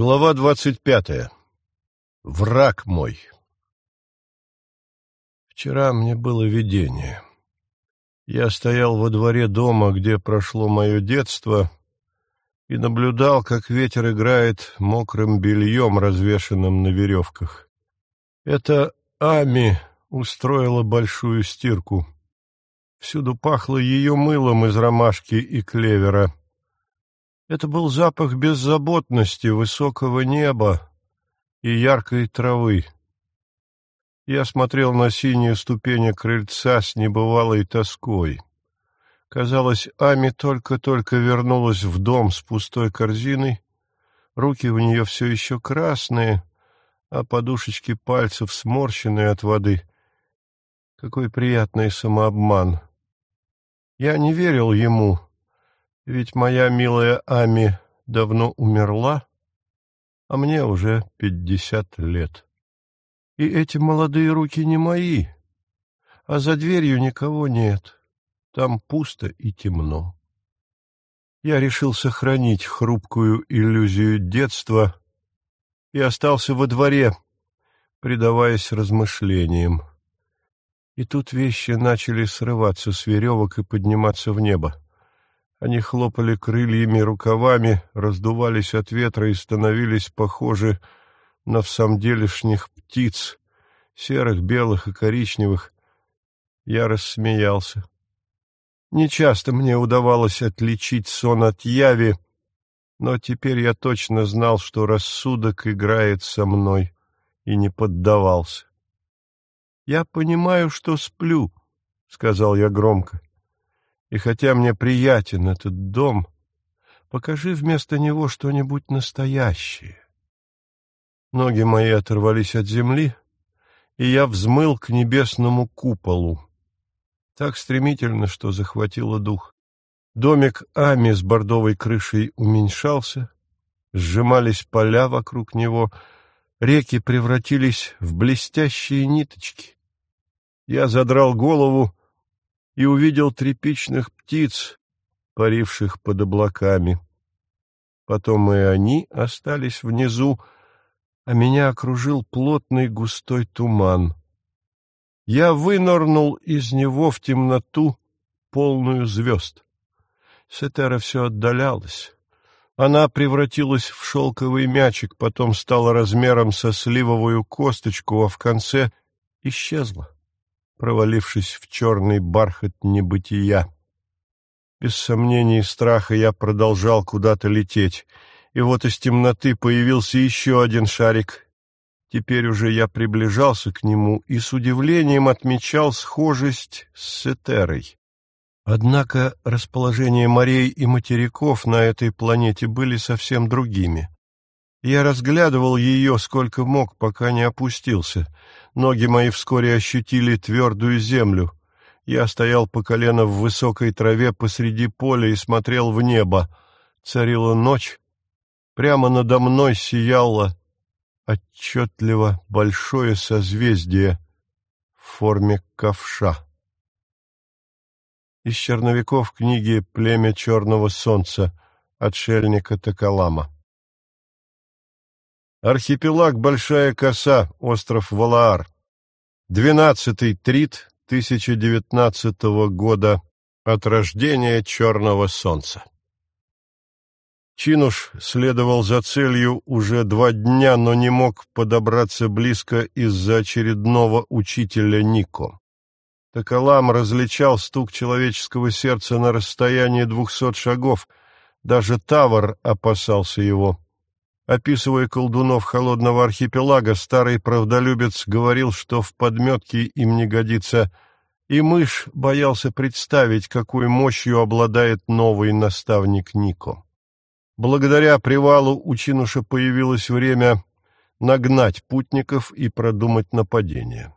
Глава двадцать пятая. Враг мой. Вчера мне было видение. Я стоял во дворе дома, где прошло мое детство, и наблюдал, как ветер играет мокрым бельем, развешанным на веревках. Это Ами устроила большую стирку. Всюду пахло ее мылом из ромашки и клевера — это был запах беззаботности, высокого неба и яркой травы. Я смотрел на синие ступени крыльца с небывалой тоской. Казалось, Ами только-только вернулась в дом с пустой корзиной, руки у нее все еще красные, а подушечки пальцев сморщенные от воды. Какой приятный самообман! Я не верил ему, ведь моя милая Ами давно умерла, а мне уже пятьдесят лет. И эти молодые руки не мои, а за дверью никого нет. Там пусто и темно. Я решил сохранить хрупкую иллюзию детства и остался во дворе, предаваясь размышлениям. И тут вещи начали срываться с веревок и подниматься в небо. Они хлопали крыльями, рукавами, раздувались от ветра и становились похожи на всамделишних птиц, серых, белых и коричневых. Я рассмеялся. Нечасто мне удавалось отличить сон от яви, но теперь я точно знал, что рассудок играет со мной, и не поддавался. — Я понимаю, что сплю, — сказал я громко. И хотя мне приятен этот дом, покажи вместо него что-нибудь настоящее. Ноги мои оторвались от земли, и я взмыл к небесному куполу. Так стремительно, что захватило дух. Домик Ами с бордовой крышей уменьшался, сжимались поля вокруг него, реки превратились в блестящие ниточки. Я задрал голову и увидел трепичных птиц, паривших под облаками. Потом и они остались внизу, а меня окружил плотный густой туман. Я вынырнул из него в темноту, полную звезд. Сетера все отдалялась. Она превратилась в шелковый мячик, потом стала размером со сливовую косточку, а в конце исчезла провалившись в черный бархат небытия. Без сомнений и страха я продолжал куда-то лететь, и вот из темноты появился еще один шарик. Теперь уже я приближался к нему и с удивлением отмечал схожесть с Сетерой. Однако расположение морей и материков на этой планете были совсем другими. Я разглядывал ее сколько мог, пока не опустился. Ноги мои вскоре ощутили твердую землю. Я стоял по колено в высокой траве посреди поля и смотрел в небо. Царила ночь. Прямо надо мной сияло отчетливо большое созвездие в форме ковша. Из черновиков книги «Племя черного солнца» отшельника Токолама. Архипелаг Большая Коса, остров Валаар. Двенадцатый трит 1019 года от рождения Черного Солнца. Чинуш следовал за целью уже два дня, но не мог подобраться близко из-за очередного учителя Нико. Токолам различал стук человеческого сердца на расстоянии двухсот шагов, даже Тавр опасался его. Описывая колдунов холодного архипелага, старый правдолюбец говорил, что в подметке им не годится, и мышь боялся представить, какой мощью обладает новый наставник Нико. Благодаря привалу у Чинуша появилось время нагнать путников и продумать нападение.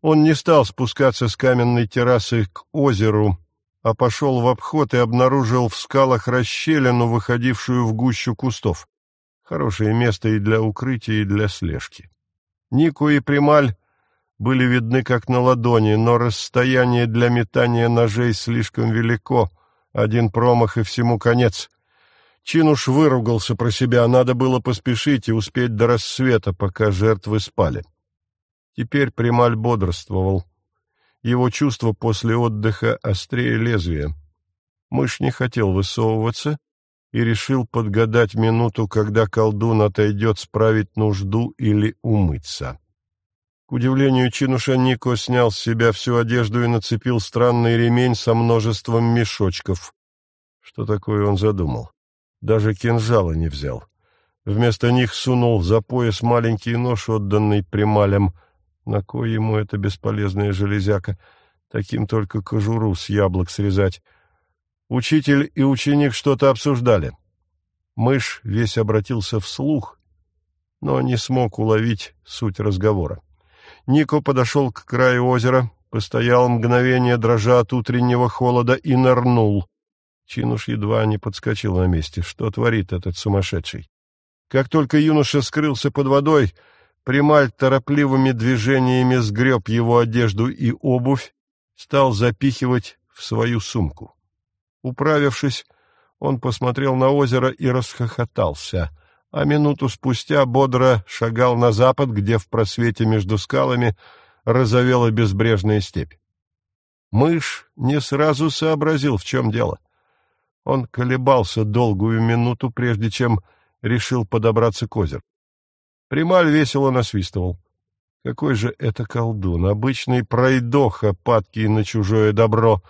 Он не стал спускаться с каменной террасы к озеру, а пошел в обход и обнаружил в скалах расщелину, выходившую в гущу кустов. Хорошее место и для укрытия, и для слежки. Нику и Прималь были видны как на ладони, но расстояние для метания ножей слишком велико, один промах и всему конец. Чинуш выругался про себя, надо было поспешить и успеть до рассвета, пока жертвы спали. Теперь Прималь бодрствовал. Его чувство после отдыха острее лезвия. Мышь не хотел высовываться и решил подгадать минуту, когда колдун отойдет справить нужду или умыться. К удивлению Чинуша Нико снял с себя всю одежду и нацепил странный ремень со множеством мешочков. Что такое он задумал? Даже кинжала не взял. Вместо них сунул за пояс маленький нож, отданный прималям. На кой ему эта бесполезная железяка? Таким только кожуру с яблок срезать. Учитель и ученик что-то обсуждали. Мышь весь обратился вслух, но не смог уловить суть разговора. Нико подошел к краю озера, постоял мгновение, дрожа от утреннего холода, и нырнул. Чинуш едва не подскочил на месте. Что творит этот сумасшедший? Как только юноша скрылся под водой, Прималь торопливыми движениями сгреб его одежду и обувь, стал запихивать в свою сумку. Управившись, он посмотрел на озеро и расхохотался, а минуту спустя бодро шагал на запад, где в просвете между скалами разовела безбрежная степь. Мышь не сразу сообразил, в чем дело — он колебался долгую минуту, прежде чем решил подобраться к озеру. Прималь весело насвистывал. Какой же это колдун, обычный пройдоха, падкий на чужое добро.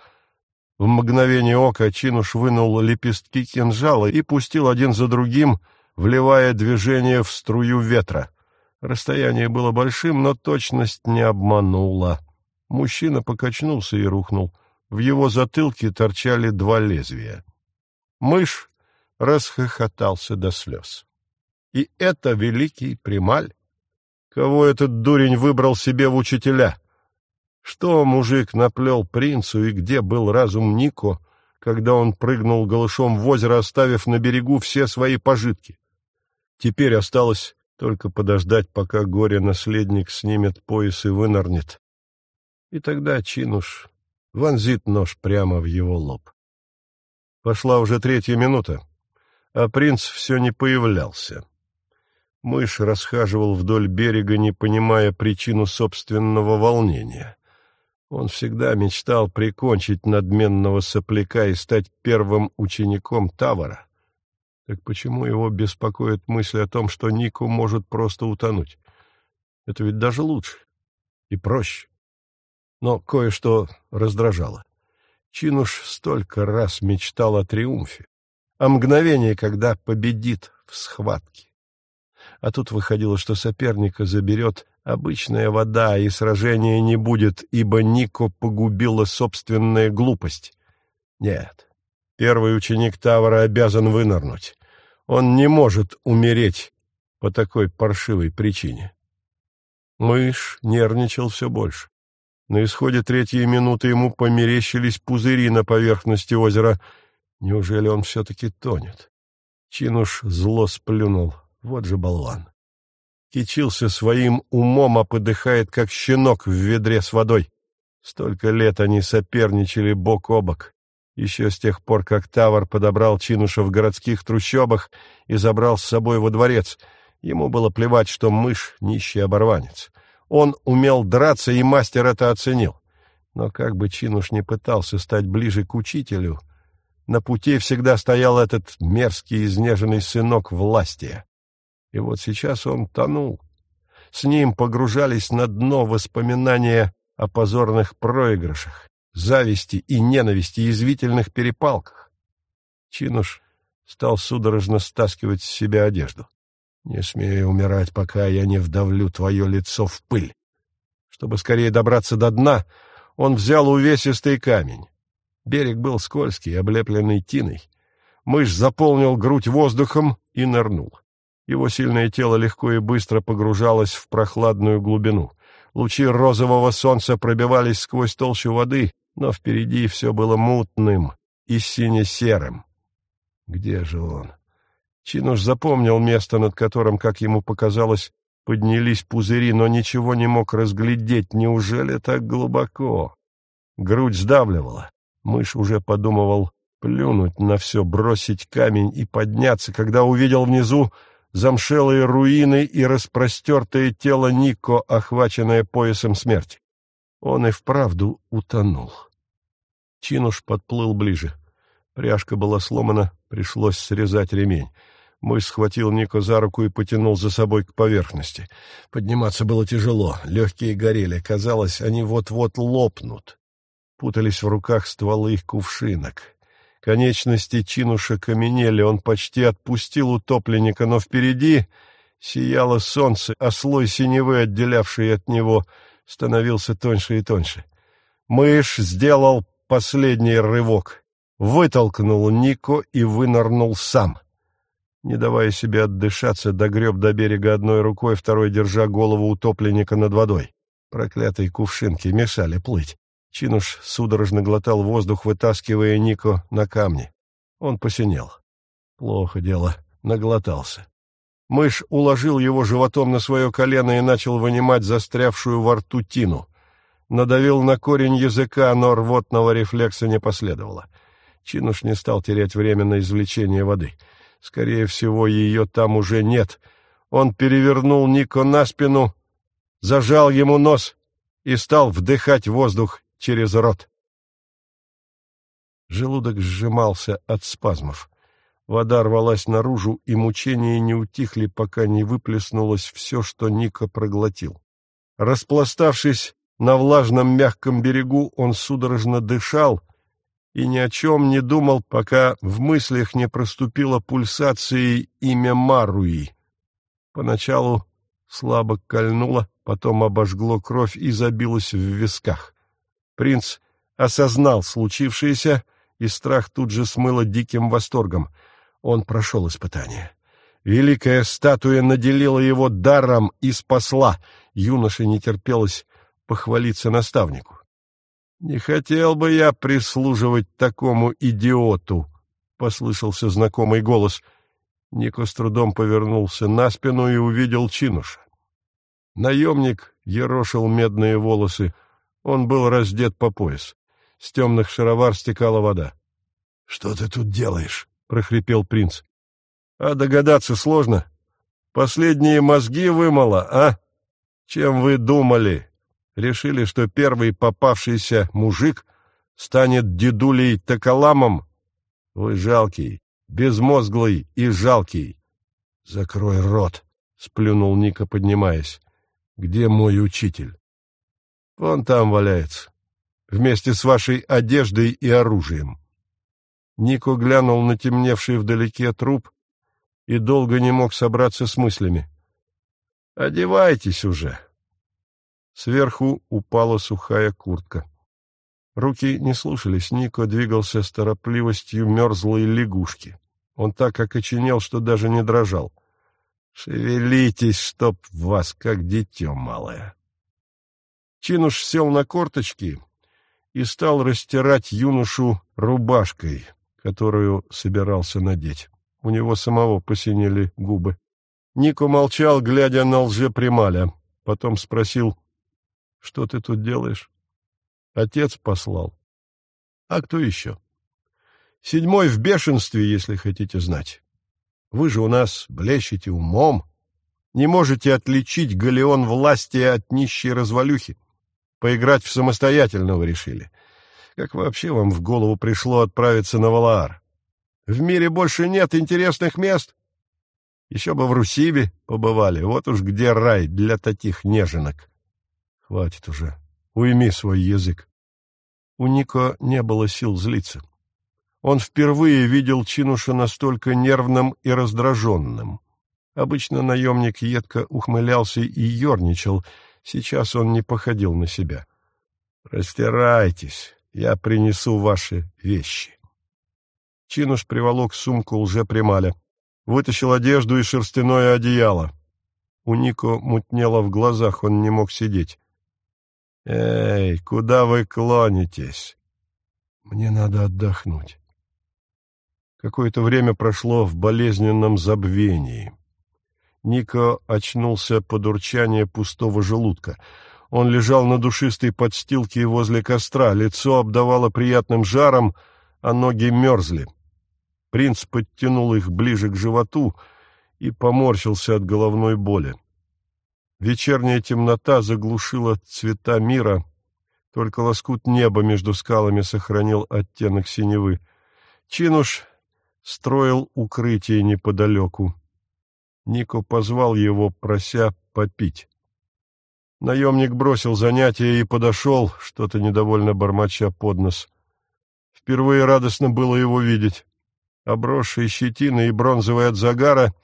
В мгновение ока Чинуш вынул лепестки кинжала и пустил один за другим, вливая движение в струю ветра. Расстояние было большим, но точность не обманула. Мужчина покачнулся и рухнул. В его затылке торчали два лезвия. Мышь расхохотался до слез. И это великий прималь. Кого этот дурень выбрал себе в учителя? Что мужик наплел принцу и где был разум Нико, когда он прыгнул голышом в озеро, оставив на берегу все свои пожитки? Теперь осталось только подождать, пока горе-наследник снимет пояс и вынырнет. И тогда Чинуш вонзит нож прямо в его лоб. Пошла уже третья минута, а принц все не появлялся. Мышь расхаживал вдоль берега, не понимая причину собственного волнения. Он всегда мечтал прикончить надменного сопляка и стать первым учеником Тавара. Так почему его беспокоит мысль о том, что Нику может просто утонуть? Это ведь даже лучше и проще. Но кое-что раздражало. Чинуш столько раз мечтал о триумфе, о мгновении, когда победит в схватке. А тут выходило, что соперника заберет обычная вода, и сражения не будет, ибо Нико погубила собственная глупость. Нет, первый ученик Тавара обязан вынырнуть. Он не может умереть по такой паршивой причине. Мышь нервничал все больше. На исходе третьей минуты ему померещились пузыри на поверхности озера. Неужели он все-таки тонет? Чинуш зло сплюнул. Вот же болван. Кичился своим умом, а подыхает, как щенок в ведре с водой. Столько лет они соперничали бок о бок. Еще с тех пор, как Тавар подобрал Чинуша в городских трущобах и забрал с собой во дворец, ему было плевать, что мышь — нищий оборванец. Он умел драться, и мастер это оценил. Но как бы Чинуш не пытался стать ближе к учителю, на пути всегда стоял этот мерзкий изнеженный сынок власти. И вот сейчас он тонул. С ним погружались на дно воспоминания о позорных проигрышах, зависти и ненависти, язвительных перепалках. Чинуш стал судорожно стаскивать с себя одежду. Не смей умирать, пока я не вдавлю твое лицо в пыль. Чтобы скорее добраться до дна, он взял увесистый камень. Берег был скользкий, облепленный тиной. Мышь заполнил грудь воздухом и нырнул. Его сильное тело легко и быстро погружалось в прохладную глубину. Лучи розового солнца пробивались сквозь толщу воды, но впереди все было мутным и сине-серым. Где же он? Чинуш запомнил место, над которым, как ему показалось, поднялись пузыри, но ничего не мог разглядеть. Неужели так глубоко? Грудь сдавливала. Мышь уже подумывал плюнуть на все, бросить камень и подняться, когда увидел внизу замшелые руины и распростертое тело Нико, охваченное поясом смерти. Он и вправду утонул. Чинуш подплыл ближе. Пряжка была сломана, пришлось срезать ремень. Мышь схватил Нико за руку и потянул за собой к поверхности. Подниматься было тяжело, легкие горели, казалось, они вот-вот лопнут. Путались в руках стволы их кувшинок. Конечности Чинуша каменели, он почти отпустил утопленника, но впереди сияло солнце, а слой синевы, отделявший от него, становился тоньше и тоньше. Мышь сделал последний рывок, вытолкнул Нико и вынырнул сам. Не давая себе отдышаться, догреб до берега одной рукой, второй держа голову утопленника над водой. Проклятые кувшинки мешали плыть. Чинуш судорожно глотал воздух, вытаскивая Нико на камни. Он посинел. Плохо дело, наглотался. Мышь уложил его животом на свое колено и начал вынимать застрявшую во рту тину. Надавил на корень языка, но рвотного рефлекса не последовало. Чинуш не стал терять время на извлечение воды. Скорее всего, ее там уже нет. Он перевернул Нико на спину, зажал ему нос и стал вдыхать воздух через рот. Желудок сжимался от спазмов. Вода рвалась наружу, и мучения не утихли, пока не выплеснулось все, что Ника проглотил. Распластавшись на влажном мягком берегу, он судорожно дышал и ни о чем не думал, пока в мыслях не проступила пульсацией имя Маруи. Поначалу слабо кольнуло, потом обожгло кровь и забилось в висках. Принц осознал случившееся, и страх тут же смыло диким восторгом. Он прошел испытание. Великая статуя наделила его даром и спасла. Юноше не терпелось похвалиться наставнику. «Не хотел бы я прислуживать такому идиоту», — послышался знакомый голос. Нико с трудом повернулся на спину и увидел Чинуша. Наемник ерошил медные волосы, он был раздет по пояс. С темных шаровар стекала вода. — Что ты тут делаешь? — прохрипел принц. — А догадаться сложно. Последние мозги вымыло, а? Чем вы думали? Решили, что первый попавшийся мужик станет дедулей Токоламом? Вы жалкий, безмозглый и жалкий. — Закрой рот, — сплюнул Ника, поднимаясь. — Где мой учитель? Вон там валяется, вместе с вашей одеждой и оружием. Нико глянул на темневший вдалеке труп и долго не мог собраться с мыслями. «Одевайтесь уже!» Сверху упала сухая куртка. Руки не слушались, Нико двигался с торопливостью мерзлой лягушки. Он так окоченел, что даже не дрожал. «Шевелитесь, чтоб вас, как дитё малое!» Чинуш сел на корточки и стал растирать юношу рубашкой, которую собирался надеть. У него самого посинели губы. Нико молчал, глядя на лжепрималя. Потом спросил, что ты тут делаешь? Отец послал. А кто еще? Седьмой в бешенстве, если хотите знать. Вы же у нас блещете умом, не можете отличить галеон власти от нищей развалюхи. Поиграть в самостоятельного решили. Как вообще вам в голову пришло отправиться на Валаар? В мире больше нет интересных мест? Еще бы в Русибе побывали, вот уж где рай для таких неженок. Хватит уже, уйми свой язык. У Нико не было сил злиться. Он впервые видел Чинуша настолько нервным и раздраженным. Обычно наемник едко ухмылялся и ерничал — Сейчас он не походил на себя. «Растирайтесь, я принесу ваши вещи». Чинуш приволок сумку лже-прималя, вытащил одежду и шерстяное одеяло. У Нико мутнело в глазах, он не мог сидеть. «Эй, куда вы клонитесь?» «Мне надо отдохнуть». Какое-то время прошло в болезненном забвении. Нико очнулся под урчание пустого желудка. Он лежал на душистой подстилке возле костра, лицо обдавало приятным жаром, а ноги мерзли. Принц подтянул их ближе к животу и поморщился от головной боли. Вечерняя темнота заглушила цвета мира, только лоскут неба между скалами сохранил оттенок синевы. Чинуш строил укрытие неподалеку. Нико позвал его, прося попить. Наемник бросил занятие и подошел, что-то недовольно бормоча под нос. Впервые радостно было его видеть. Обросший щетиной и бронзовый от загара —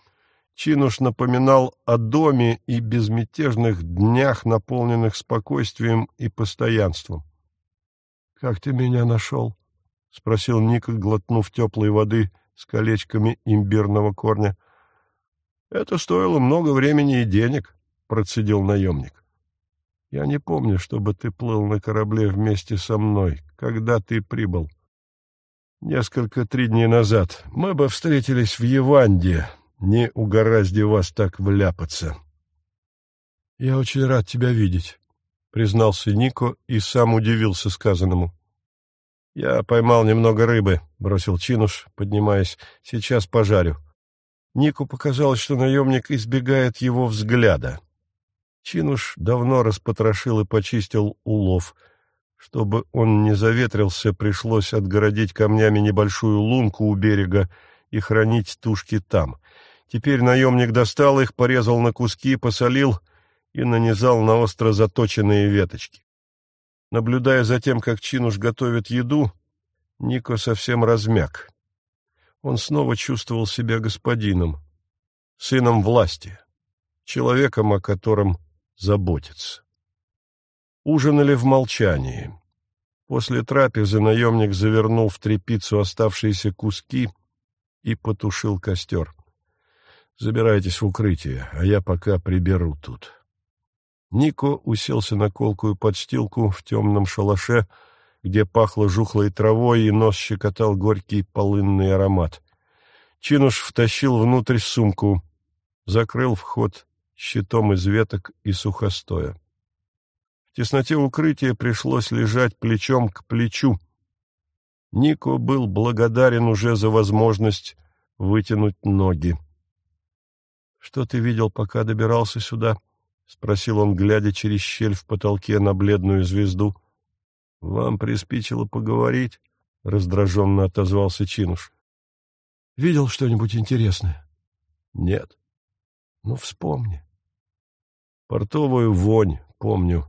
Чинуш напоминал о доме и безмятежных днях, наполненных спокойствием и постоянством. — Как ты меня нашел? — спросил Ника, глотнув теплой воды с колечками имбирного корня. — Это стоило много времени и денег, — процедил наемник. — Я не помню, чтобы ты плыл на корабле вместе со мной. Когда ты прибыл? — Несколько три дней назад. Мы бы встретились в Еванде, не угораздо вас так вляпаться. — Я очень рад тебя видеть, — признался Нико и сам удивился сказанному. — Я поймал немного рыбы, — бросил Чинуш, поднимаясь. — Сейчас пожарю. Нику показалось, что наемник избегает его взгляда. Чинуш давно распотрошил и почистил улов. Чтобы он не заветрился, пришлось отгородить камнями небольшую лунку у берега и хранить тушки там. Теперь наемник достал их, порезал на куски, посолил и нанизал на остро заточенные веточки. Наблюдая за тем, как Чинуш готовит еду, Нико совсем размяк. Он снова чувствовал себя господином, сыном власти, человеком, о котором заботится. Ужинали в молчании. После трапезы наемник завернул в тряпицу оставшиеся куски и потушил костер. Забирайтесь в укрытие, а я пока приберу тут. Нико уселся на колкую подстилку в темном шалаше, где пахло жухлой травой, и нос щекотал горький полынный аромат. Чинуш втащил внутрь сумку, закрыл вход щитом из веток и сухостоя. В тесноте укрытия пришлось лежать плечом к плечу. Нико был благодарен уже за возможность вытянуть ноги. Что ты видел, пока добирался сюда? — спросил он, глядя через щель в потолке на бледную звезду. — Вам приспичило поговорить? — раздраженно отозвался Чинуш. — Видел что-нибудь интересное? — Нет. — Ну, вспомни. Портовую вонь, помню.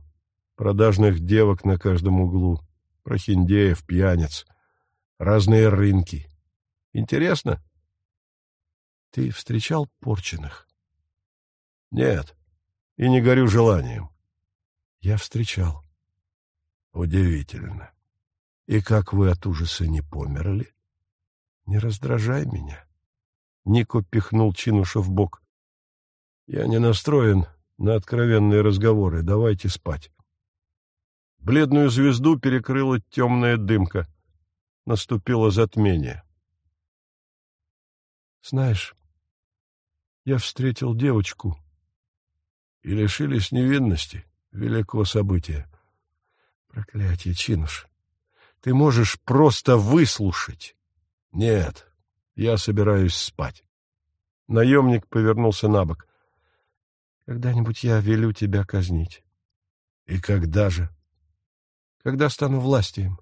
Продажных девок на каждом углу. Прохиндеев, пьяниц. Разные рынки. Интересно? — Ты встречал порченых? Нет, и не горю желанием. Я встречал. Удивительно. И как вы от ужаса не померли? Не раздражай меня. Нико пихнул Чинуша в бок. Я не настроен на откровенные разговоры. Давайте спать. Бледную звезду перекрыла темная дымка. Наступило затмение. Знаешь, я встретил девочку, и лишились невинности. Велико событие. Проклятие, Чинуш. Ты можешь просто выслушать. Нет, я собираюсь спать. Наемник повернулся на бок. Когда-нибудь я велю тебя казнить. И когда же? Когда стану властием.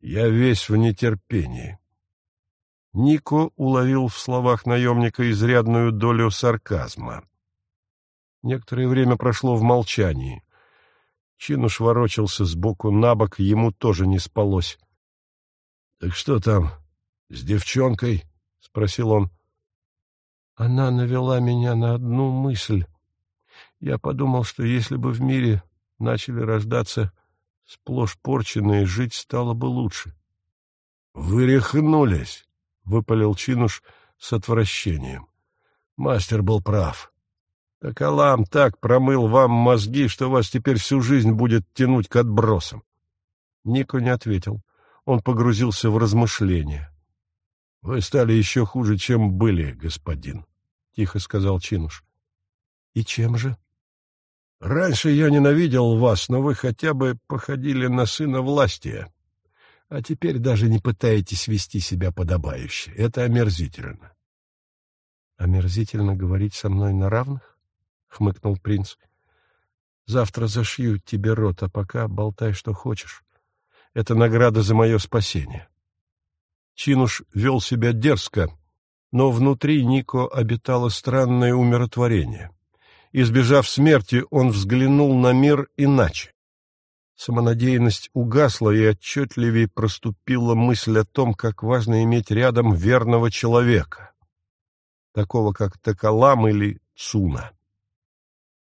Я весь в нетерпении. Нико уловил в словах наемника изрядную долю сарказма. Некоторое время прошло в молчании. Чинуш ворочался сбоку на бок, ему тоже не спалось. — Так что там, с девчонкой? — спросил он. Она навела меня на одну мысль. Я подумал, что если бы в мире начали рождаться сплошь порченные, жить стало бы лучше. — Вы рехнулись, — выпалил Чинуш с отвращением. Мастер был прав. Так Алам так промыл вам мозги, что вас теперь всю жизнь будет тянуть к отбросам. Нико не ответил. Он погрузился в размышления. — Вы стали еще хуже, чем были, господин, — тихо сказал Чинуш. — И чем же? — Раньше я ненавидел вас, но вы хотя бы походили на сына власти. а теперь даже не пытаетесь вести себя подобающе. Это омерзительно. — Омерзительно говорить со мной на равных? — хмыкнул принц. — Завтра зашью тебе рот, а пока болтай, что хочешь. Это награда за мое спасение. Чинуш вел себя дерзко, но внутри Нико обитало странное умиротворение. Избежав смерти, он взглянул на мир иначе. Самонадеянность угасла, и отчетливее проступила мысль о том, как важно иметь рядом верного человека, такого как Такалам или Цуна.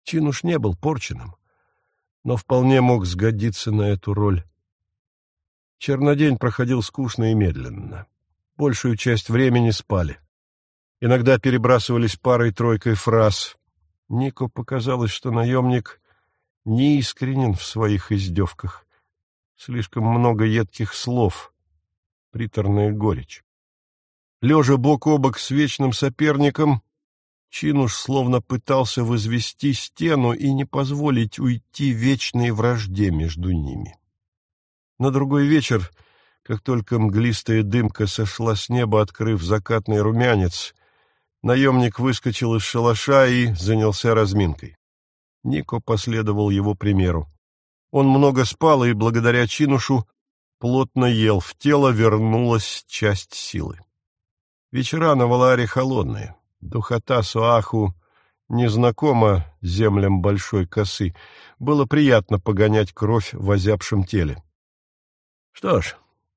Чинуш не был порченным, но вполне мог сгодиться на эту роль. Чернодень проходил скучно и медленно. Большую часть времени спали. Иногда перебрасывались парой-тройкой фраз. Нико показалось, что наемник неискренен в своих издевках. Слишком много едких слов, приторная горечь. Лежа бок о бок с вечным соперником, Чинуш словно пытался возвести стену и не позволить уйти вечной вражде между ними. На другой вечер, как только мглистая дымка сошла с неба, открыв закатный румянец, наемник выскочил из шалаша и занялся разминкой. Нико последовал его примеру. Он много спал и, благодаря Чинушу, плотно ел, в тело вернулась часть силы. Вечера на Валаре холодные, духота Суаху незнакома землям большой косы. Было приятно погонять кровь в озябшем теле. Что ж,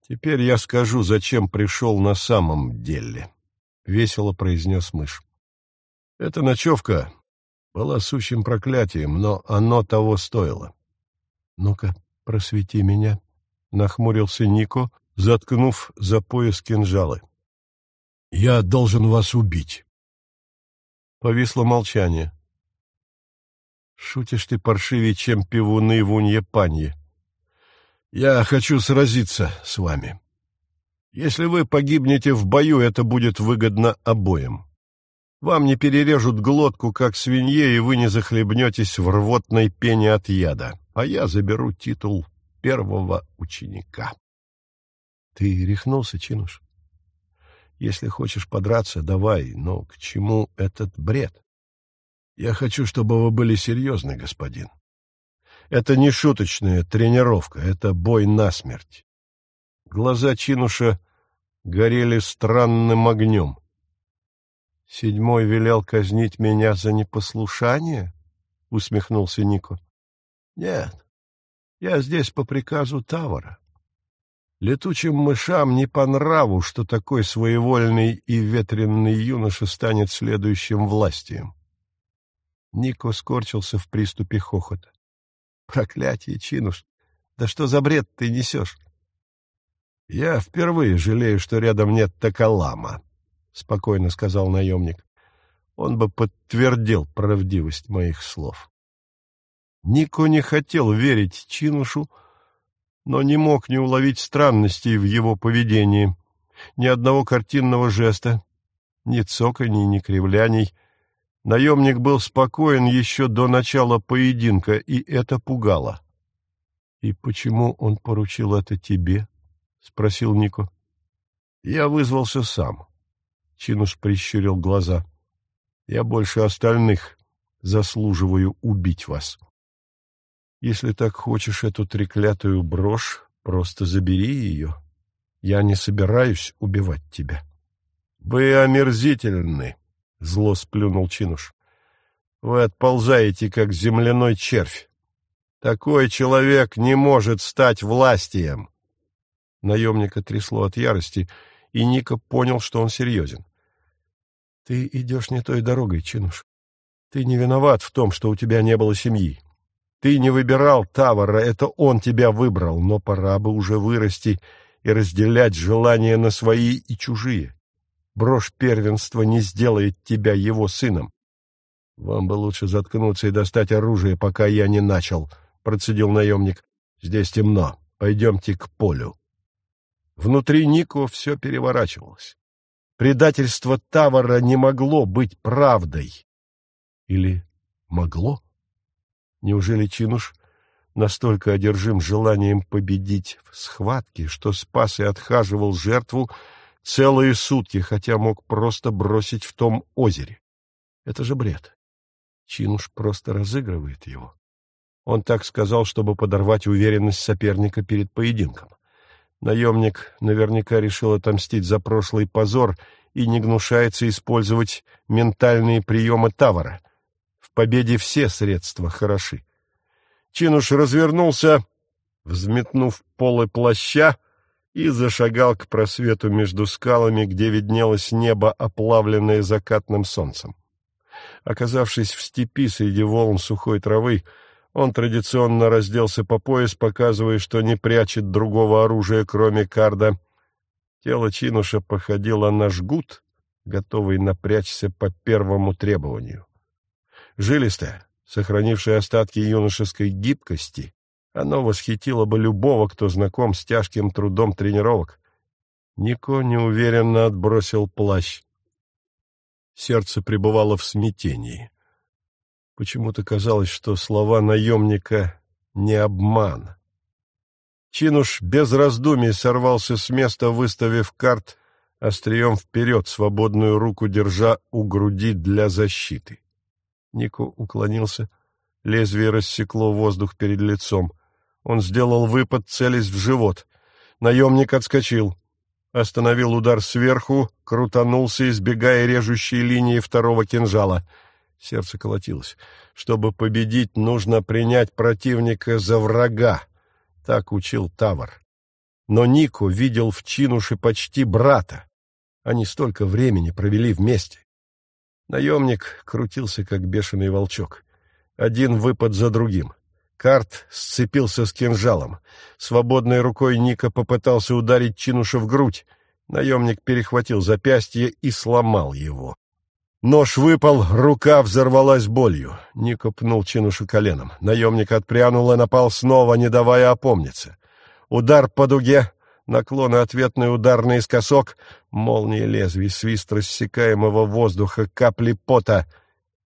теперь я скажу, зачем пришел на самом деле, — весело произнес мышь. Эта ночевка была сущим проклятием, но оно того стоило. — Ну-ка, просвети меня, — нахмурился Нико, заткнув за пояс кинжалы. — Я должен вас убить. Повисло молчание. — Шутишь ты паршивее, чем пивуны в унье-панье. Я хочу сразиться с вами. Если вы погибнете в бою, это будет выгодно обоим. Вам не перережут глотку, как свинье, и вы не захлебнетесь в рвотной пене от яда, а я заберу титул первого ученика. Ты рехнулся, Чинуш? Если хочешь подраться, давай, но к чему этот бред? Я хочу, чтобы вы были серьезны, господин. Это не шуточная тренировка, это бой насмерть. Глаза Чинуша горели странным огнем. Седьмой велел казнить меня за непослушание? — усмехнулся Нико. — Нет, я здесь по приказу Тавара. Летучим мышам не по нраву, что такой своевольный и ветренный юноша станет следующим властием. Нико скорчился в приступе хохота. — Проклятие, Чинуш! Да что за бред ты несешь? — Я впервые жалею, что рядом нет Такалама, — спокойно сказал наемник. Он бы подтвердил правдивость моих слов. Нико не хотел верить Чинушу, но не мог не уловить странностей в его поведении. Ни одного картинного жеста, ни цоканий, ни кривляний. Наемник был спокоен еще до начала поединка, и это пугало. — И почему он поручил это тебе? — спросил Нико. — Я вызвался сам. Чинуш прищурил глаза. «Я больше остальных заслуживаю убить вас. Если так хочешь эту треклятую брошь, просто забери ее. Я не собираюсь убивать тебя». «Вы омерзительны!» — зло сплюнул Чинуш. «Вы отползаете, как земляной червь. Такой человек не может стать властием!» Наемника трясло от ярости, и Ника понял, что он серьезен. Ты идешь не той дорогой, Чинуш. Ты не виноват в том, что у тебя не было семьи. Ты не выбирал Тавара, это он тебя выбрал, но пора бы уже вырасти и разделять желания на свои и чужие. Брошь первенства не сделает тебя его сыном. — Вам бы лучше заткнуться и достать оружие, пока я не начал, — процедил наемник. — Здесь темно. Пойдемте к полю. Внутри Нико все переворачивалось. Предательство Тавара не могло быть правдой. Или могло? Неужели Чинуш настолько одержим желанием победить в схватке, что спас и отхаживал жертву целые сутки, хотя мог просто бросить в том озере. Это же бред. Чинуш просто разыгрывает его. Он так сказал, чтобы подорвать уверенность соперника перед поединком. Наемник наверняка решил отомстить за прошлый позор и не гнушается использовать ментальные приемы Тавара. Победе все средства хороши. Чинуш развернулся, взметнув полы плаща, и зашагал к просвету между скалами, где виднелось небо, оплавленное закатным солнцем. Оказавшись в степи среди волн сухой травы, он традиционно разделся по пояс, показывая, что не прячет другого оружия, кроме карда. Тело Чинуша походило на жгут, готовый напрячься по первому требованию. Жилистое, сохранившее остатки юношеской гибкости, оно восхитило бы любого, кто знаком с тяжким трудом тренировок. Нико неуверенно отбросил плащ. Сердце пребывало в смятении. Почему-то казалось, что слова наемника не обман. Чинуш без раздумий сорвался с места, выставив карт острием вперед, свободную руку держа у груди для защиты. Нико уклонился, лезвие рассекло воздух перед лицом. Он сделал выпад, целясь в живот. Наемник отскочил. Остановил удар сверху, крутанулся, избегая режущей линии второго кинжала — Сердце колотилось. Чтобы победить, нужно принять противника за врага. Так учил Тавр. Но Нико видел в Чинуше почти брата. Они столько времени провели вместе. Наемник крутился, как бешеный волчок. Один выпад за другим. Карт сцепился с кинжалом. Свободной рукой Ника попытался ударить Чинуша в грудь. Наемник перехватил запястье и сломал его. Нож выпал, рука взорвалась болью. Нико пнул Чинушу коленом. Наемник отпрянул и напал снова, не давая опомниться. Удар по дуге, наклон и ответный удар наискосок, молния лезвий, свист рассекаемого воздуха, капли пота.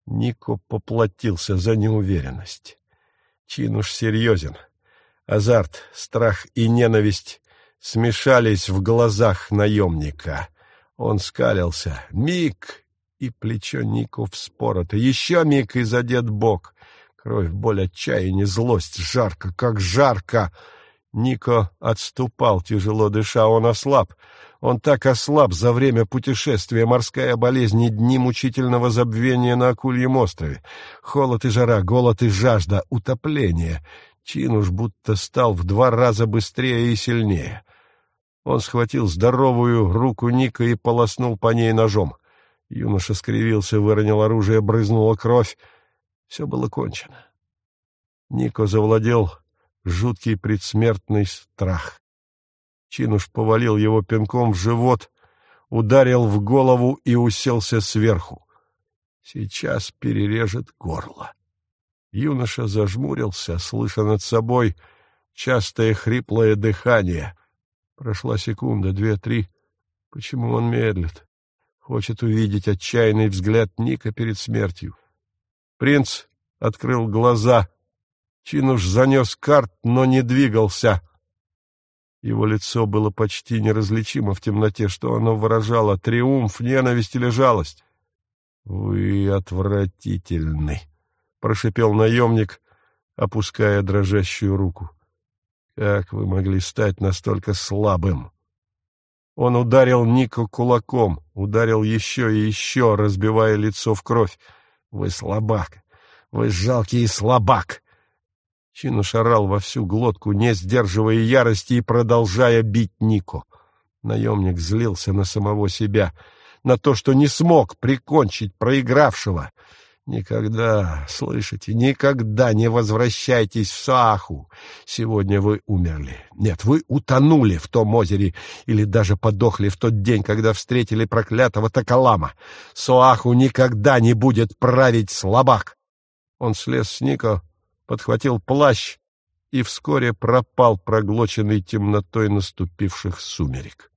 Нико поплатился за неуверенность. Чинуш серьезен. Азарт, страх и ненависть смешались в глазах наемника. Он скалился. Миг, и плечо Нику вспорото. Еще миг и задет бок. Кровь, боль, отчаяние, злость. Жарко, как жарко! Нико отступал, тяжело дыша. Он ослаб. Он так ослаб за время путешествия, морская болезнь и дни мучительного забвения на Акульем острове. Холод и жара, голод и жажда, утопление. Чинуш будто стал в два раза быстрее и сильнее. Он схватил здоровую руку Ника и полоснул по ней ножом. Юноша скривился, выронил оружие, брызнула кровь. Все было кончено. Нико завладел жуткий предсмертный страх. Чинуш повалил его пинком в живот, ударил в голову и уселся сверху. Сейчас перережет горло. Юноша зажмурился, слыша над собой частое хриплое дыхание. Прошла секунда, две, три. Почему он медлит? Хочет увидеть отчаянный взгляд Ника перед смертью. Принц открыл глаза. Чинуш занес карт, но не двигался. Его лицо было почти неразличимо в темноте, что оно выражало триумф, ненависть или жалость. — Вы отвратительны, — прошипел наемник, опуская дрожащую руку. — Как вы могли стать настолько слабым? Он ударил Ника кулаком, ударил еще и еще, разбивая лицо в кровь. «Вы слабак! Вы жалкий слабак!» Чину шарал во всю глотку, не сдерживая ярости и продолжая бить Нико. Наемник злился на самого себя, на то, что не смог прикончить проигравшего — Никогда, слышите, никогда не возвращайтесь в Саху. Сегодня вы умерли. Нет, вы утонули в том озере или даже подохли в тот день, когда встретили проклятого Такалама. Суаху никогда не будет править слабак. Он слез с Нико, подхватил плащ и вскоре пропал, проглоченный темнотой наступивших сумерек.